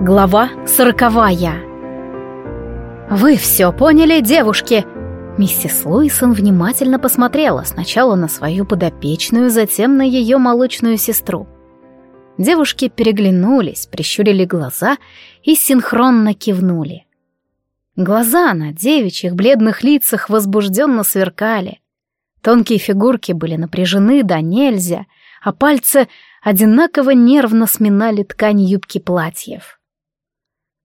Глава сороковая. «Вы все поняли, девушки?» Миссис Луисон внимательно посмотрела сначала на свою подопечную, затем на ее молочную сестру. Девушки переглянулись, прищурили глаза и синхронно кивнули. Глаза на девичьих бледных лицах возбужденно сверкали. Тонкие фигурки были напряжены да нельзя, а пальцы одинаково нервно сминали ткань юбки платьев.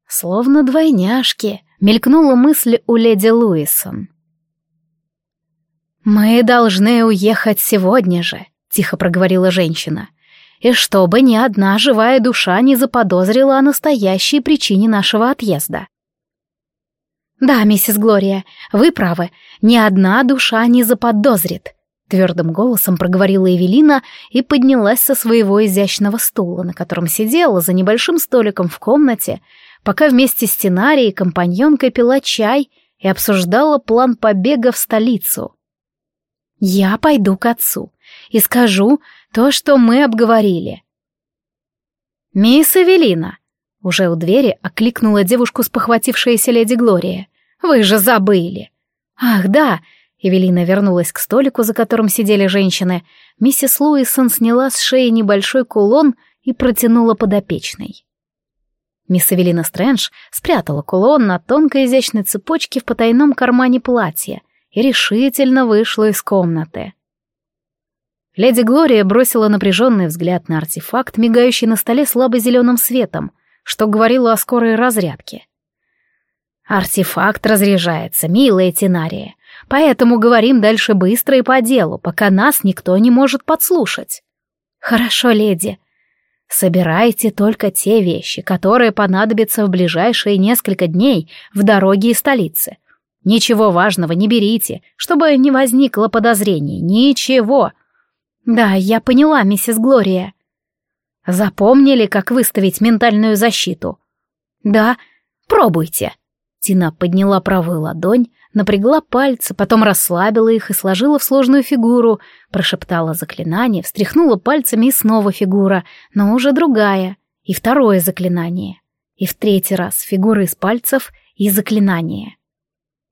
Словно двойняшки, мелькнула мысль у леди Луисон. «Мы должны уехать сегодня же», — тихо проговорила женщина. «И чтобы ни одна живая душа не заподозрила о настоящей причине нашего отъезда». «Да, миссис Глория, вы правы, ни одна душа не заподозрит», — твердым голосом проговорила Эвелина и поднялась со своего изящного стула, на котором сидела за небольшим столиком в комнате, пока вместе с Тенарией компаньонкой пила чай и обсуждала план побега в столицу. «Я пойду к отцу и скажу то, что мы обговорили». «Мисс Эвелина!» — уже у двери окликнула девушку спохватившаяся леди Глория. «Вы же забыли!» «Ах, да!» — Эвелина вернулась к столику, за которым сидели женщины. Миссис Луисон сняла с шеи небольшой кулон и протянула подопечной. Мисс Эвелина Стрэндж спрятала кулон на тонкой изящной цепочке в потайном кармане платья и решительно вышла из комнаты. Леди Глория бросила напряженный взгляд на артефакт, мигающий на столе слабо-зеленым светом, что говорило о скорой разрядке. «Артефакт разряжается, милая Тинария, поэтому говорим дальше быстро и по делу, пока нас никто не может подслушать». «Хорошо, леди», Собирайте только те вещи, которые понадобятся в ближайшие несколько дней в дороге из столицы. Ничего важного не берите, чтобы не возникло подозрений. Ничего. Да, я поняла, миссис Глория. Запомнили, как выставить ментальную защиту? Да, пробуйте. Тина подняла правую ладонь, напрягла пальцы, потом расслабила их и сложила в сложную фигуру, прошептала заклинание, встряхнула пальцами и снова фигура, но уже другая, и второе заклинание, и в третий раз фигура из пальцев и заклинание.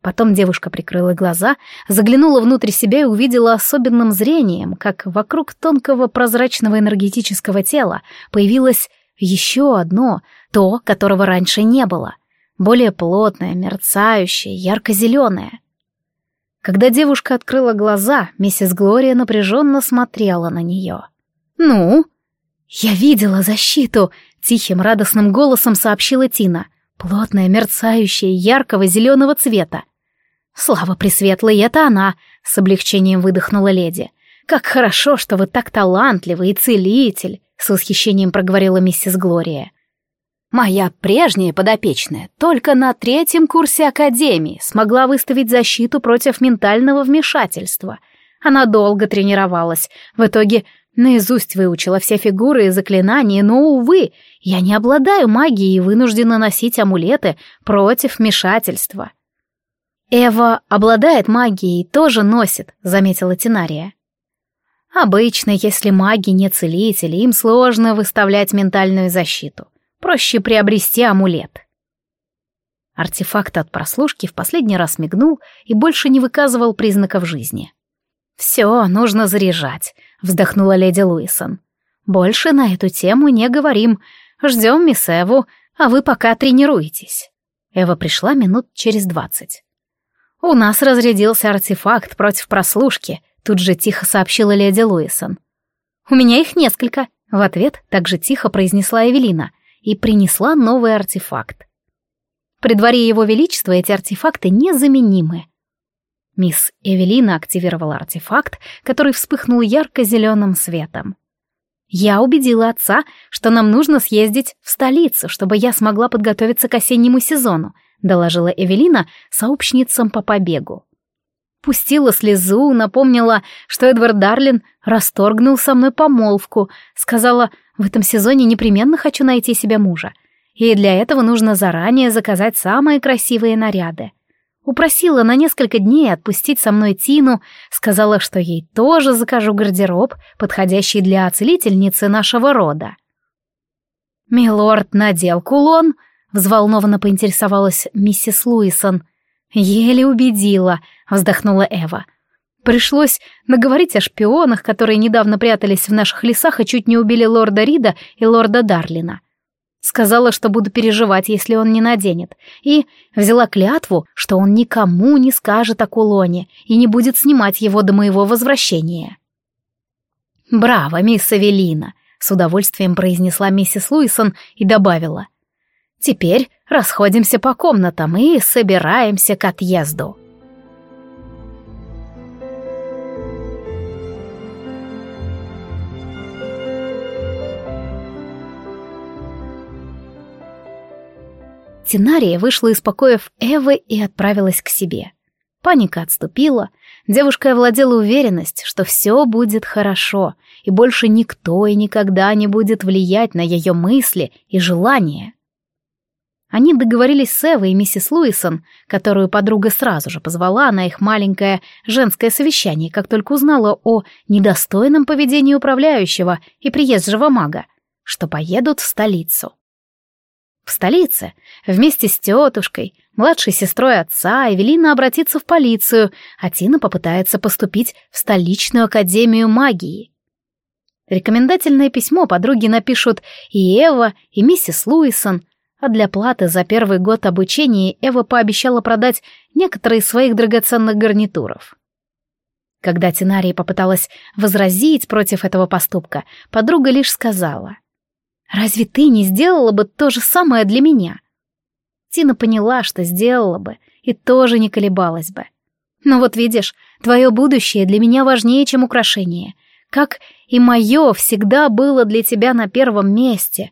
Потом девушка прикрыла глаза, заглянула внутрь себя и увидела особенным зрением, как вокруг тонкого прозрачного энергетического тела появилось еще одно, то, которого раньше не было — более плотная, мерцающая, ярко-зеленая. Когда девушка открыла глаза, миссис Глория напряженно смотрела на нее. «Ну?» «Я видела защиту!» — тихим радостным голосом сообщила Тина. «Плотная, мерцающая, яркого зеленого цвета». «Слава Пресветлой, это она!» — с облегчением выдохнула леди. «Как хорошо, что вы так талантливый и целитель!» — с восхищением проговорила миссис Глория. Моя прежняя подопечная только на третьем курсе академии смогла выставить защиту против ментального вмешательства. Она долго тренировалась, в итоге наизусть выучила все фигуры и заклинания, но, увы, я не обладаю магией и вынуждена носить амулеты против вмешательства. «Эва обладает магией и тоже носит», — заметила Тинария. «Обычно, если маги не целители, им сложно выставлять ментальную защиту. Проще приобрести амулет. Артефакт от прослушки в последний раз мигнул и больше не выказывал признаков жизни. «Все, нужно заряжать», — вздохнула леди Луисон. «Больше на эту тему не говорим. Ждем мисс Эву, а вы пока тренируетесь». Эва пришла минут через двадцать. «У нас разрядился артефакт против прослушки», — тут же тихо сообщила леди Луисон. «У меня их несколько», — в ответ также тихо произнесла Эвелина — и принесла новый артефакт. При дворе его величества эти артефакты незаменимы. Мисс Эвелина активировала артефакт, который вспыхнул ярко-зеленым светом. Я убедила отца, что нам нужно съездить в столицу, чтобы я смогла подготовиться к осеннему сезону, доложила Эвелина сообщницам по побегу. Пустила слезу, напомнила, что Эдвард Дарлин расторгнул со мной помолвку, сказала, в этом сезоне непременно хочу найти себе мужа. И для этого нужно заранее заказать самые красивые наряды. Упросила на несколько дней отпустить со мной Тину, сказала, что ей тоже закажу гардероб, подходящий для целительницы нашего рода. «Милорд надел кулон?» — взволнованно поинтересовалась миссис Луисон. «Еле убедила», — вздохнула Эва. «Пришлось наговорить о шпионах, которые недавно прятались в наших лесах и чуть не убили лорда Рида и лорда Дарлина. Сказала, что буду переживать, если он не наденет, и взяла клятву, что он никому не скажет о кулоне и не будет снимать его до моего возвращения». «Браво, мисс Эвелина!» — с удовольствием произнесла миссис Луисон и добавила. «Теперь расходимся по комнатам и собираемся к отъезду». Тинария вышла из покоев Эвы и отправилась к себе. Паника отступила, девушка овладела уверенность, что все будет хорошо, и больше никто и никогда не будет влиять на ее мысли и желания. Они договорились с Эвой и миссис Луисон, которую подруга сразу же позвала на их маленькое женское совещание, как только узнала о недостойном поведении управляющего и приезжего мага, что поедут в столицу. В столице, вместе с тетушкой, младшей сестрой отца, Эвелина обратится в полицию, а Тина попытается поступить в столичную академию магии. Рекомендательное письмо подруги напишут и Эва, и миссис Луисон, а для платы за первый год обучения Эва пообещала продать некоторые из своих драгоценных гарнитуров. Когда Тинария попыталась возразить против этого поступка, подруга лишь сказала — Разве ты не сделала бы то же самое для меня? Тина поняла, что сделала бы, и тоже не колебалась бы. Но вот видишь, твое будущее для меня важнее, чем украшение. Как и мое всегда было для тебя на первом месте.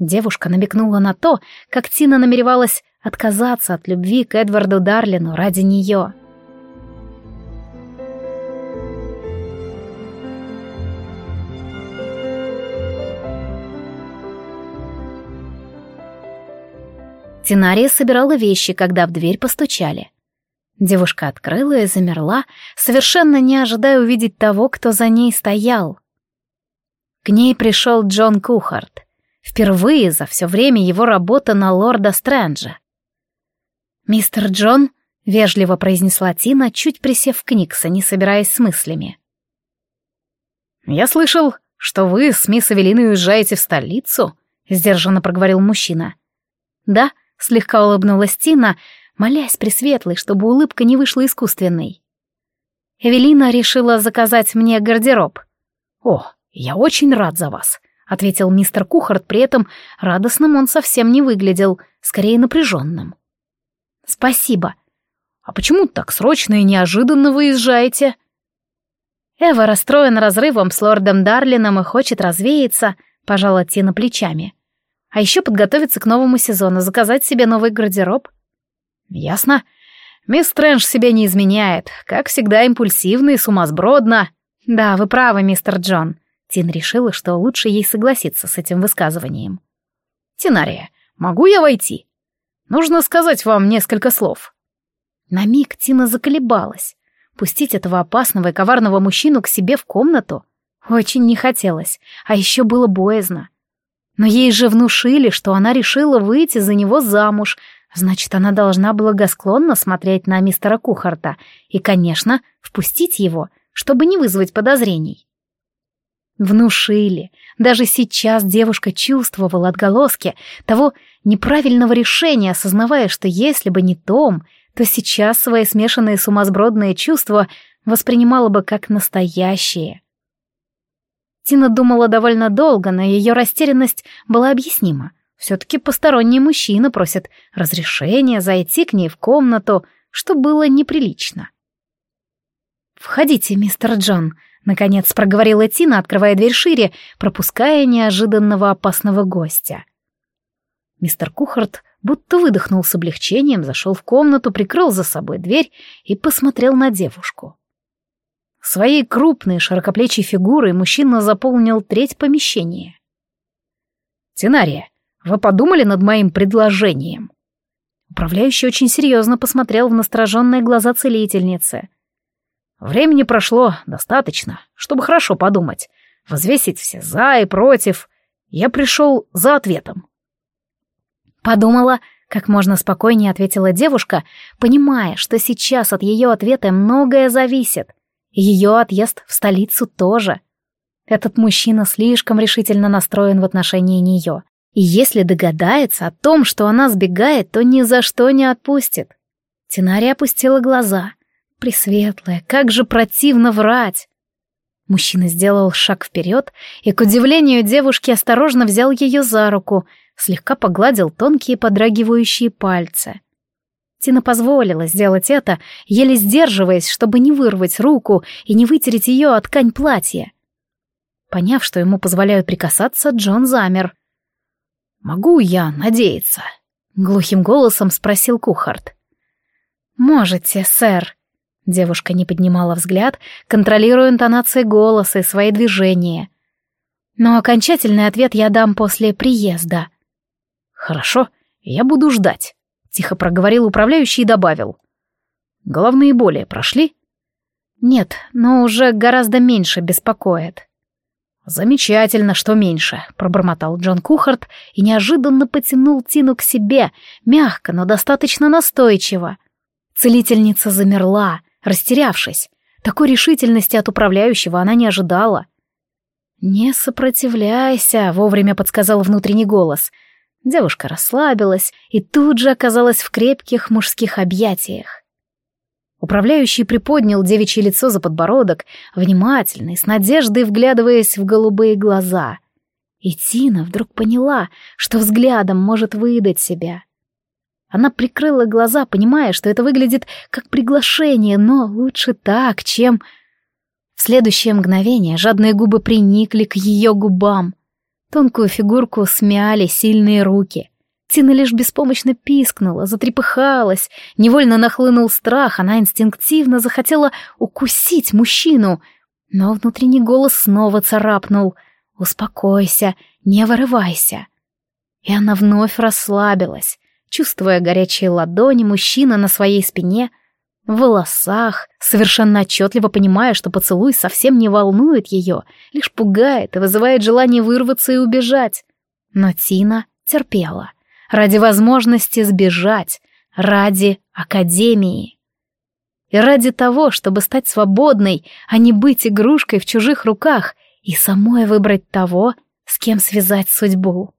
Девушка намекнула на то, как Тина намеревалась отказаться от любви к Эдварду Дарлину ради нее. — Тинария собирала вещи, когда в дверь постучали. Девушка открыла и замерла, совершенно не ожидая увидеть того, кто за ней стоял. К ней пришел Джон Кухарт. Впервые за все время его работы на лорда Стрэнджа. «Мистер Джон», — вежливо произнесла Тина, чуть присев к Никса, не собираясь с мыслями. «Я слышал, что вы с мисс Эвелиной уезжаете в столицу», — сдержанно проговорил мужчина. «Да», Слегка улыбнулась Тина, молясь Пресветлой, чтобы улыбка не вышла искусственной. Эвелина решила заказать мне гардероб. «О, я очень рад за вас», — ответил мистер Кухарт, при этом радостным он совсем не выглядел, скорее напряженным. «Спасибо. А почему так срочно и неожиданно выезжаете?» Эва расстроена разрывом с лордом Дарлином и хочет развеяться, пожала Тина плечами. А еще подготовиться к новому сезону, заказать себе новый гардероб. Ясно. Мисс Стрэндж себе не изменяет. Как всегда, импульсивно и сумасбродно. Да, вы правы, мистер Джон. Тин решила, что лучше ей согласиться с этим высказыванием. Тинария, могу я войти? Нужно сказать вам несколько слов. На миг Тина заколебалась. Пустить этого опасного и коварного мужчину к себе в комнату очень не хотелось, а еще было боязно. Но ей же внушили, что она решила выйти за него замуж, значит, она должна благосклонно смотреть на мистера Кухарта и, конечно, впустить его, чтобы не вызвать подозрений. Внушили. Даже сейчас девушка чувствовала отголоски того неправильного решения, осознавая, что если бы не Том, то сейчас свои смешанные сумасбродные чувства воспринимала бы как настоящие. Тина думала довольно долго, но ее растерянность была объяснима. Все-таки посторонний мужчина просит разрешения зайти к ней в комнату, что было неприлично. «Входите, мистер Джон», — наконец проговорила Тина, открывая дверь шире, пропуская неожиданного опасного гостя. Мистер Кухарт будто выдохнул с облегчением, зашел в комнату, прикрыл за собой дверь и посмотрел на девушку. Своей крупной, широкоплечей фигурой мужчина заполнил треть помещения. «Тенария, вы подумали над моим предложением?» Управляющий очень серьезно посмотрел в настороженные глаза целительницы. «Времени прошло достаточно, чтобы хорошо подумать, взвесить все «за» и «против». Я пришел за ответом. Подумала, как можно спокойнее ответила девушка, понимая, что сейчас от ее ответа многое зависит. Ее отъезд в столицу тоже. Этот мужчина слишком решительно настроен в отношении нее. И если догадается о том, что она сбегает, то ни за что не отпустит. Тинария опустила глаза. Пресветлая, как же противно врать. Мужчина сделал шаг вперед и, к удивлению девушки, осторожно взял ее за руку, слегка погладил тонкие подрагивающие пальцы. Тина позволила сделать это, еле сдерживаясь, чтобы не вырвать руку и не вытереть ее от ткань платья. Поняв, что ему позволяют прикасаться, Джон замер. «Могу я надеяться?» — глухим голосом спросил Кухарт. «Можете, сэр», Девушка не поднимала взгляд, контролируя интонации голоса и свои движения. Но окончательный ответ я дам после приезда. «Хорошо, я буду ждать», — тихо проговорил управляющий и добавил. «Головные боли прошли?» «Нет, но уже гораздо меньше беспокоит». «Замечательно, что меньше», — пробормотал Джон Кухарт и неожиданно потянул Тину к себе, мягко, но достаточно настойчиво. Целительница замерла, растерявшись. Такой решительности от управляющего она не ожидала. «Не сопротивляйся», — вовремя подсказал внутренний голос. Девушка расслабилась и тут же оказалась в крепких мужских объятиях. Управляющий приподнял девичье лицо за подбородок, внимательно и с надеждой вглядываясь в голубые глаза. И Тина вдруг поняла, что взглядом может выдать себя. Она прикрыла глаза, понимая, что это выглядит как приглашение, но лучше так, чем... В следующее мгновение жадные губы приникли к ее губам. Тонкую фигурку смяли сильные руки. Тина лишь беспомощно пискнула, затрепыхалась, невольно нахлынул страх, она инстинктивно захотела укусить мужчину, но внутренний голос снова царапнул «Успокойся, не вырывайся». И она вновь расслабилась, чувствуя горячие ладони мужчины на своей спине, в волосах, совершенно отчетливо понимая, что поцелуй совсем не волнует ее, лишь пугает и вызывает желание вырваться и убежать. Но Тина терпела. Ради возможности сбежать, ради Академии. И ради того, чтобы стать свободной, а не быть игрушкой в чужих руках и самой выбрать того, с кем связать судьбу.